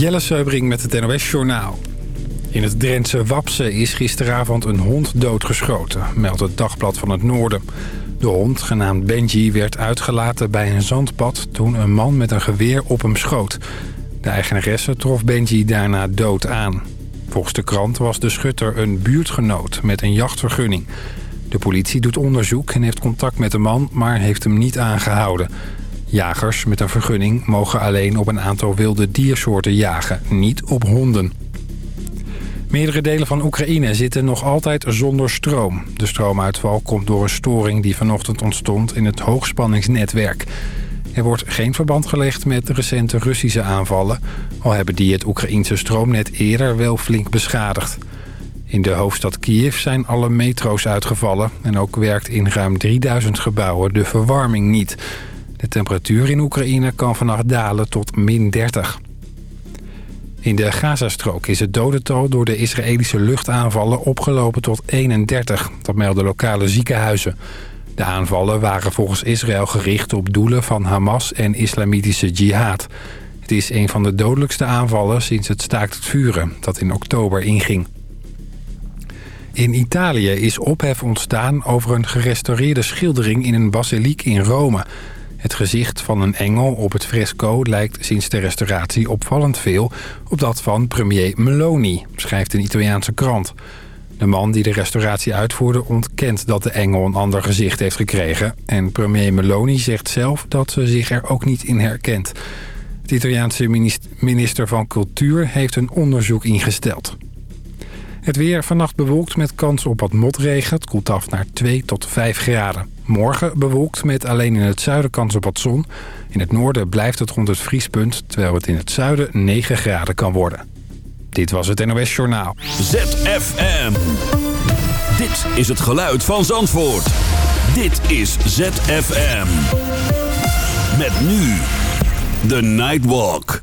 Jelle Seubring met het NOS Journaal. In het Drentse Wapse is gisteravond een hond doodgeschoten, meldt het Dagblad van het Noorden. De hond, genaamd Benji, werd uitgelaten bij een zandpad toen een man met een geweer op hem schoot. De eigenaresse trof Benji daarna dood aan. Volgens de krant was de schutter een buurtgenoot met een jachtvergunning. De politie doet onderzoek en heeft contact met de man, maar heeft hem niet aangehouden. Jagers met een vergunning mogen alleen op een aantal wilde diersoorten jagen, niet op honden. Meerdere delen van Oekraïne zitten nog altijd zonder stroom. De stroomuitval komt door een storing die vanochtend ontstond in het hoogspanningsnetwerk. Er wordt geen verband gelegd met recente Russische aanvallen... al hebben die het Oekraïense stroomnet eerder wel flink beschadigd. In de hoofdstad Kiev zijn alle metro's uitgevallen... en ook werkt in ruim 3000 gebouwen de verwarming niet. De temperatuur in Oekraïne kan vannacht dalen tot min 30. In de Gazastrook is het dodental door de Israëlische luchtaanvallen opgelopen tot 31. Dat melden lokale ziekenhuizen. De aanvallen waren volgens Israël gericht op doelen van Hamas en islamitische jihad. Het is een van de dodelijkste aanvallen sinds het staakt het vuren dat in oktober inging. In Italië is ophef ontstaan over een gerestaureerde schildering in een basiliek in Rome. Het gezicht van een engel op het fresco lijkt sinds de restauratie opvallend veel op dat van premier Meloni, schrijft een Italiaanse krant. De man die de restauratie uitvoerde ontkent dat de engel een ander gezicht heeft gekregen. En premier Meloni zegt zelf dat ze zich er ook niet in herkent. Het Italiaanse minister van Cultuur heeft een onderzoek ingesteld. Het weer vannacht bewolkt met kans op wat motregen. Het koelt af naar 2 tot 5 graden. Morgen bewolkt met alleen in het zuiden kans op wat zon. In het noorden blijft het rond het vriespunt... terwijl het in het zuiden 9 graden kan worden. Dit was het NOS Journaal. ZFM. Dit is het geluid van Zandvoort. Dit is ZFM. Met nu de Nightwalk.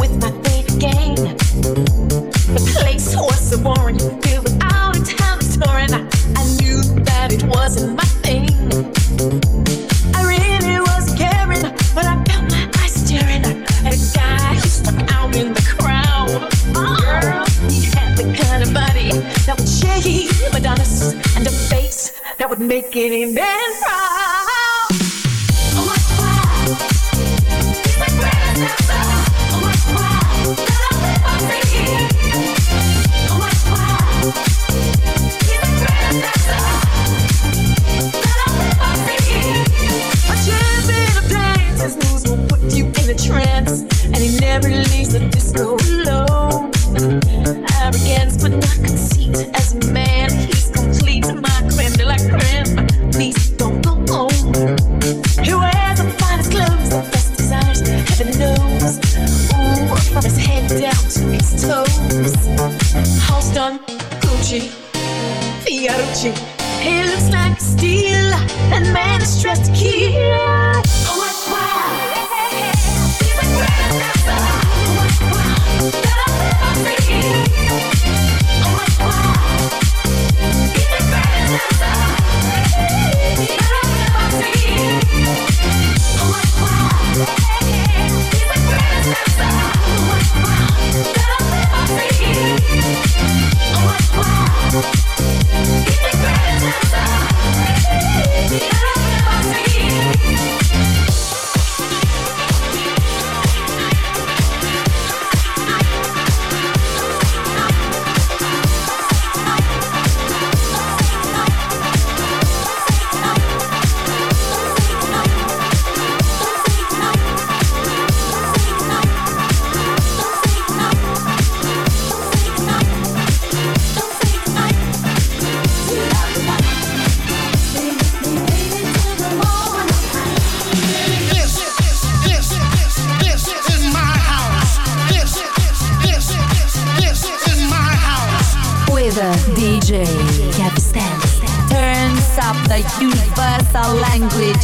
With my favorite game the place was so boring,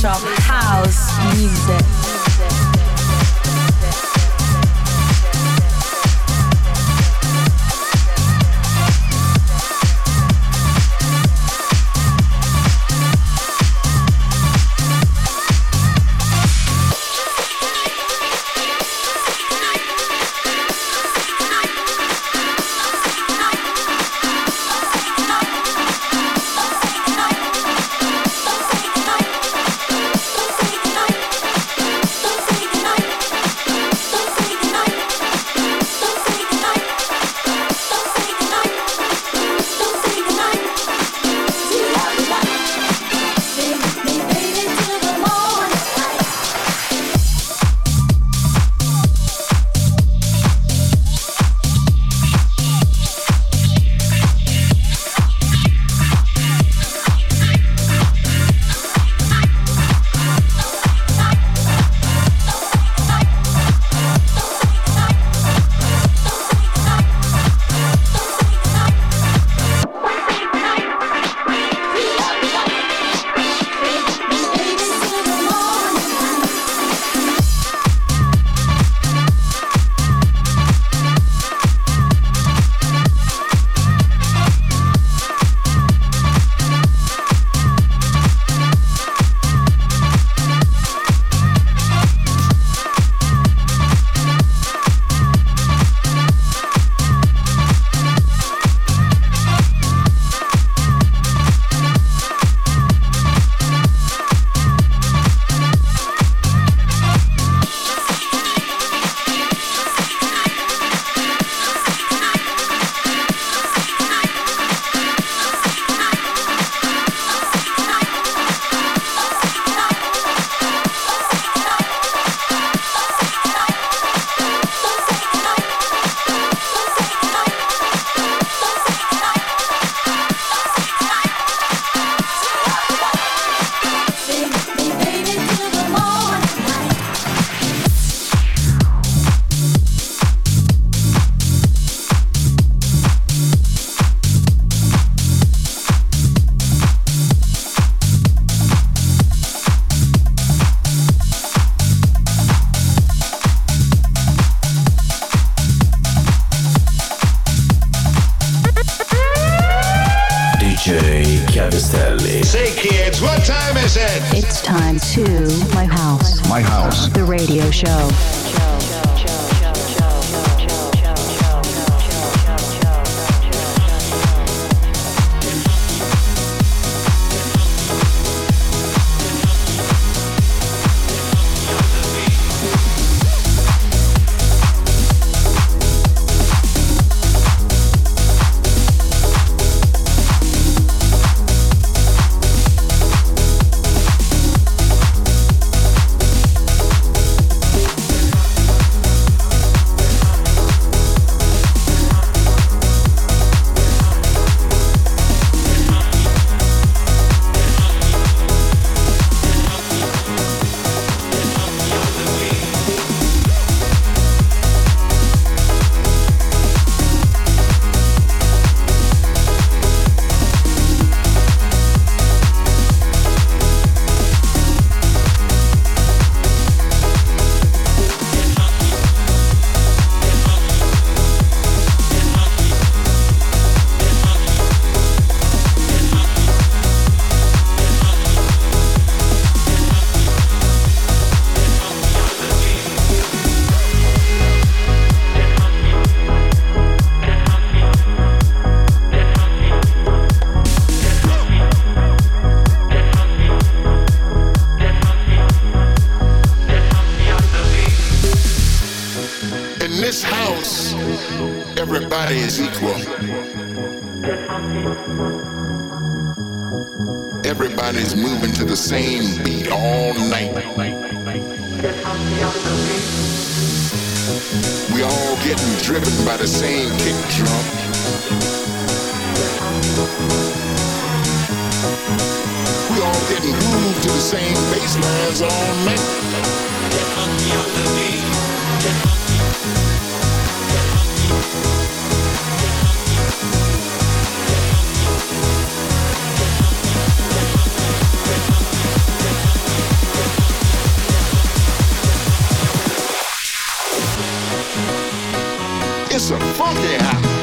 language It's a funky house.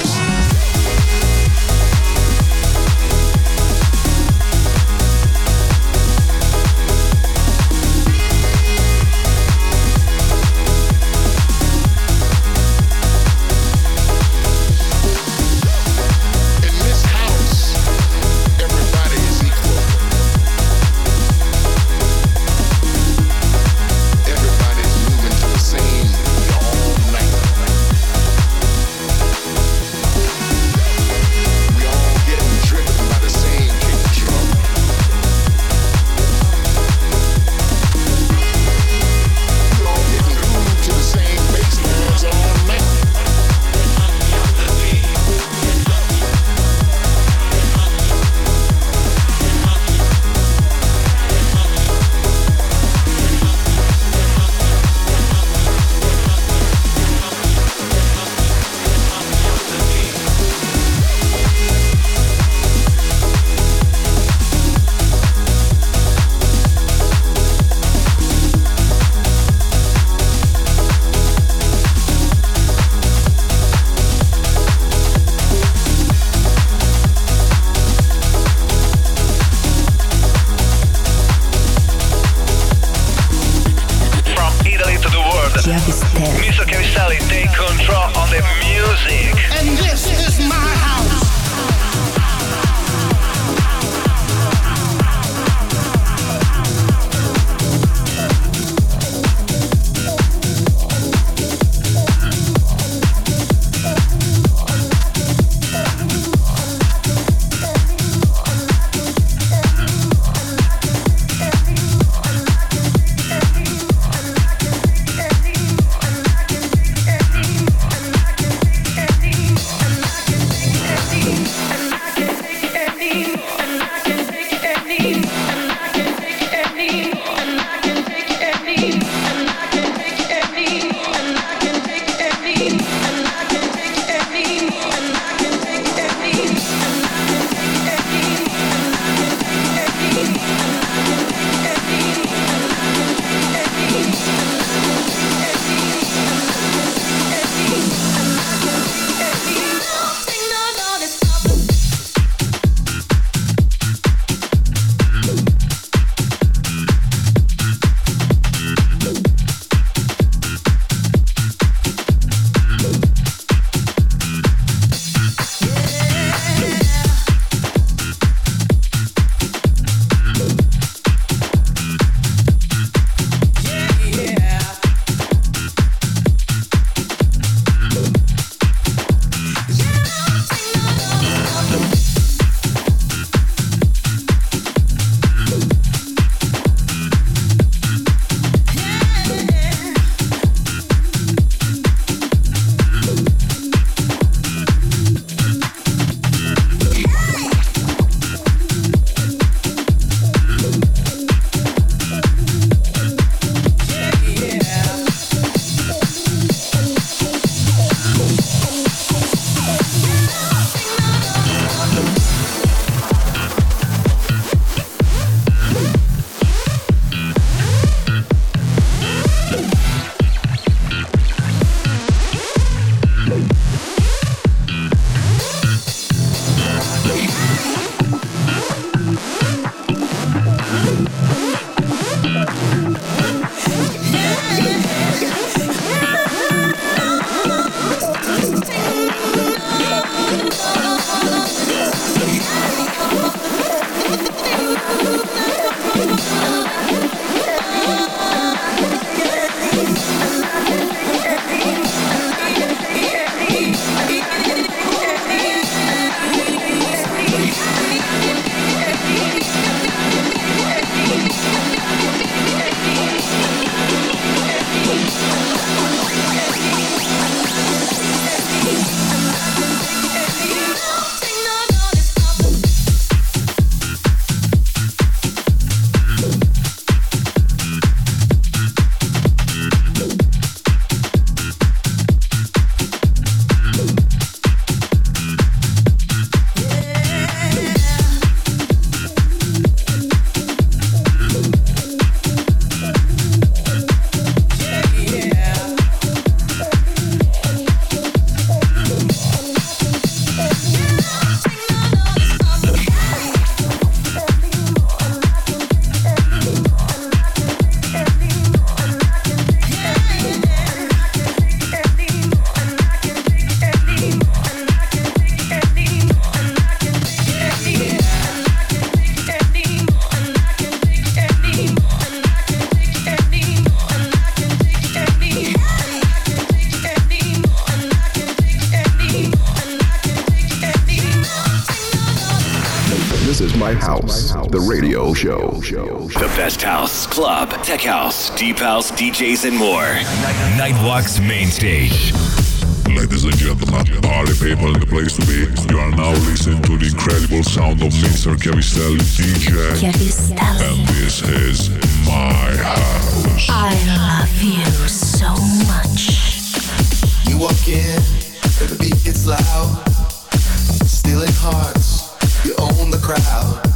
Radio Show. The best house, club, tech house, deep house, DJs, and more. Nightwalk's main stage. Ladies and gentlemen, party people in the place to be. You are now listening to the incredible sound of Mr. Chiavistelli DJ. Chiavistelli. And this is my house. I love you so much. You walk in, and the beat gets loud. Stealing hearts, you own the crowd.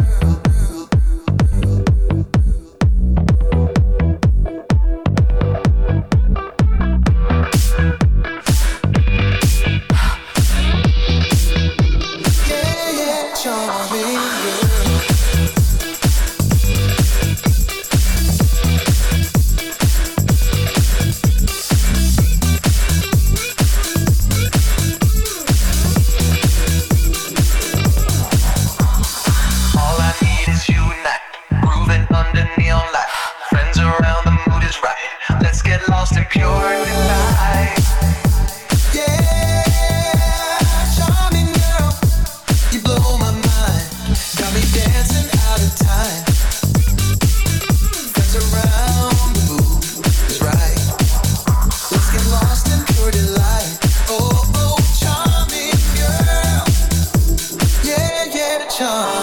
passion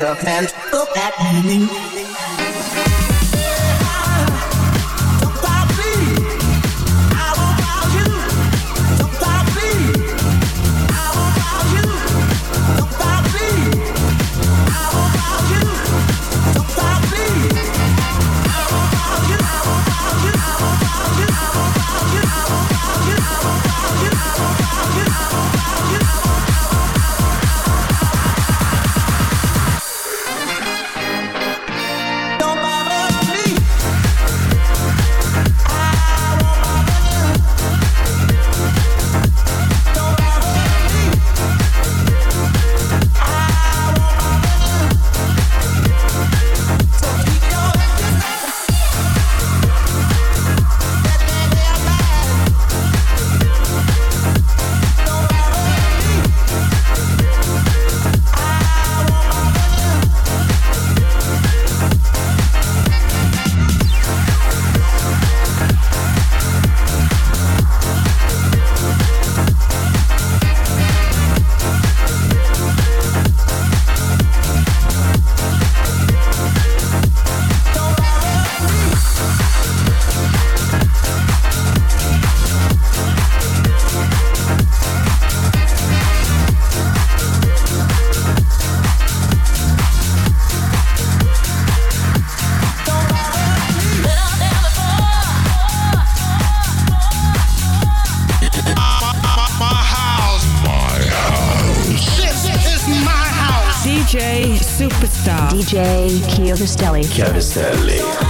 So better than look at Chiavistelli.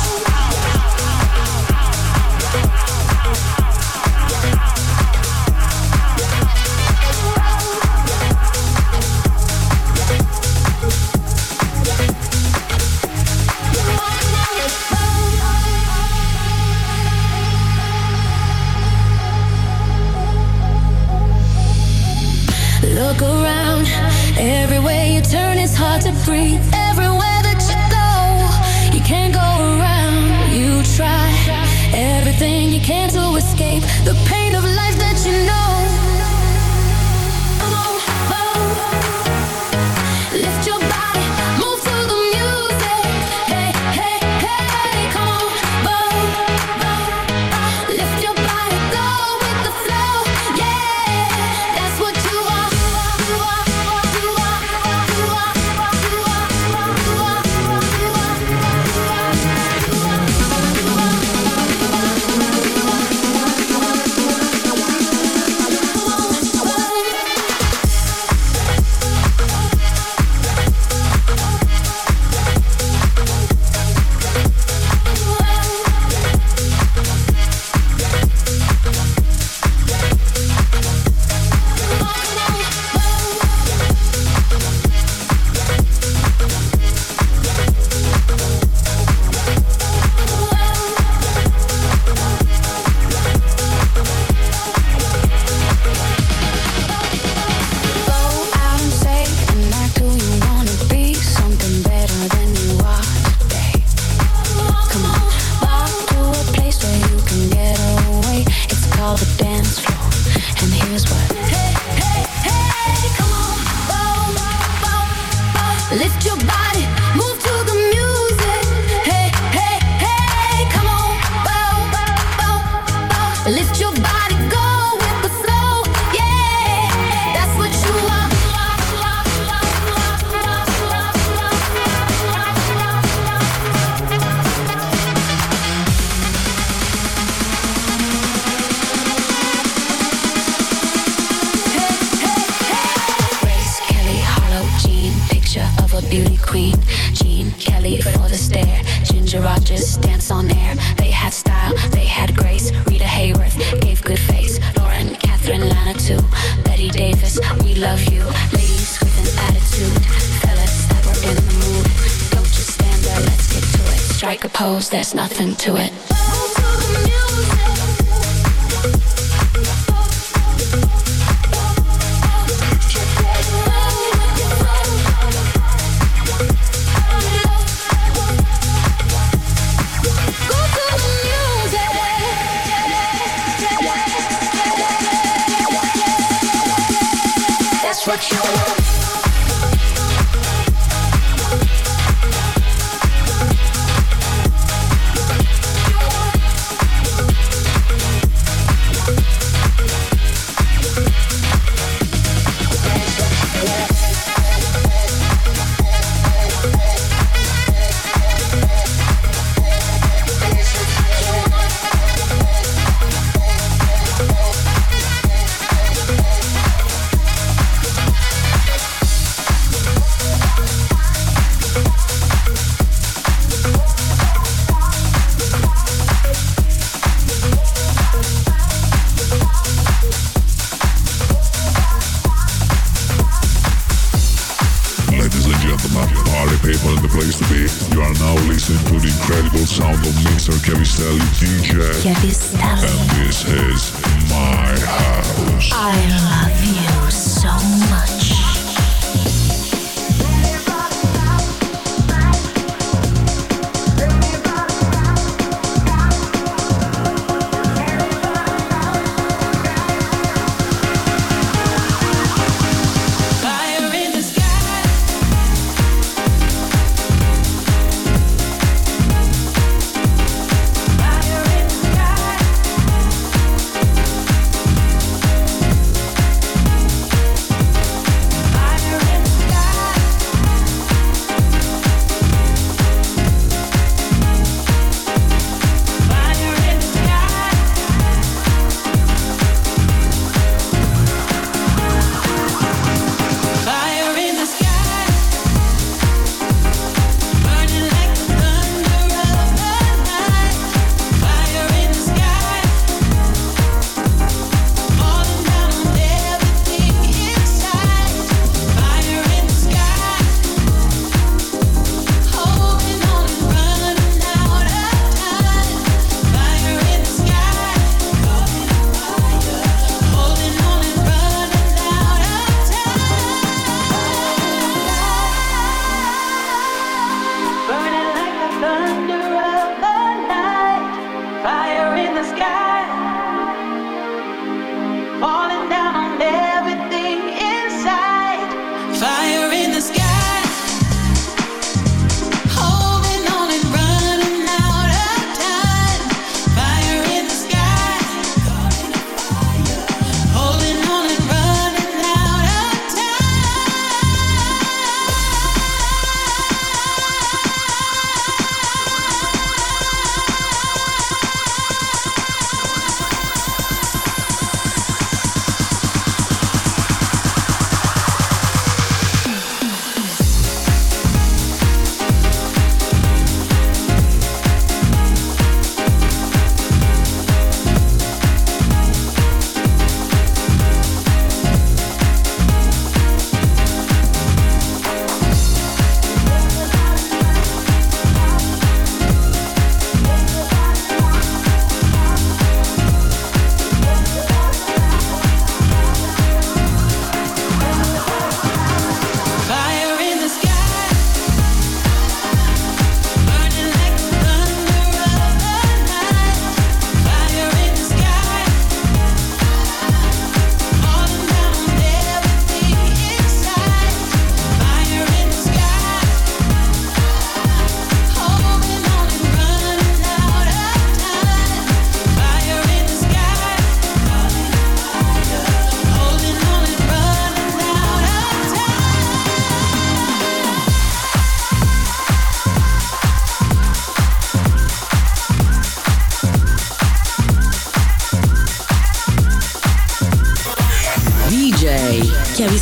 The pain of life that you know.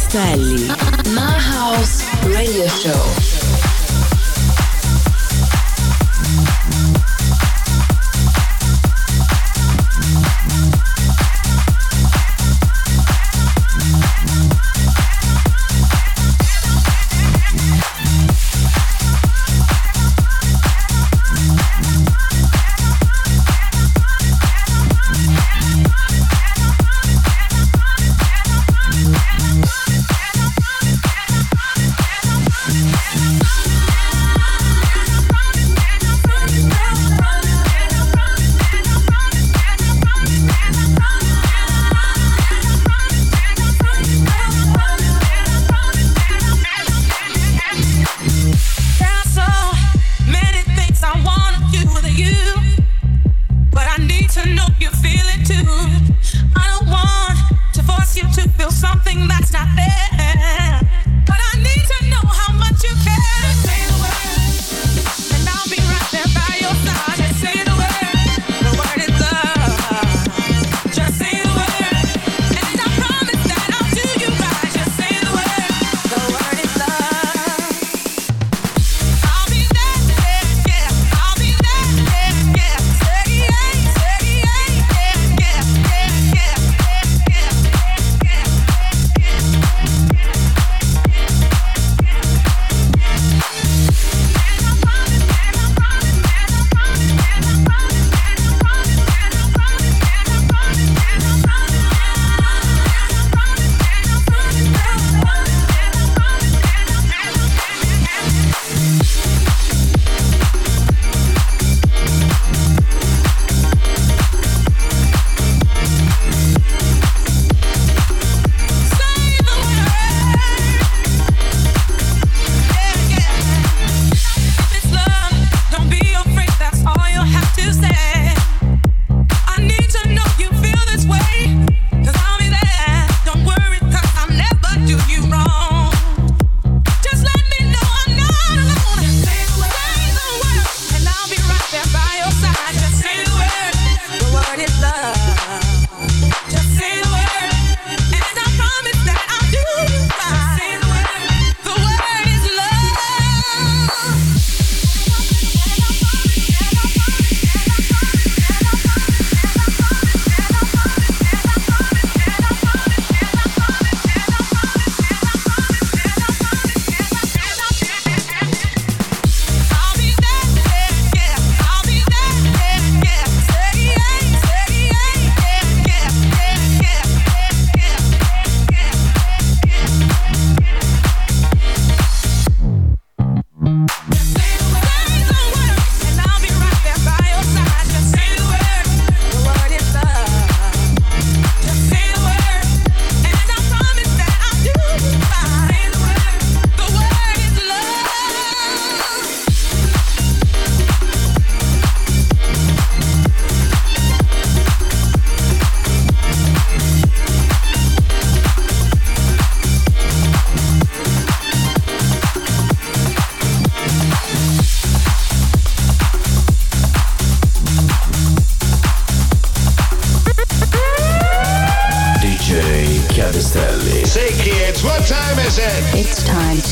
Chiavistelli. My House Radio Show.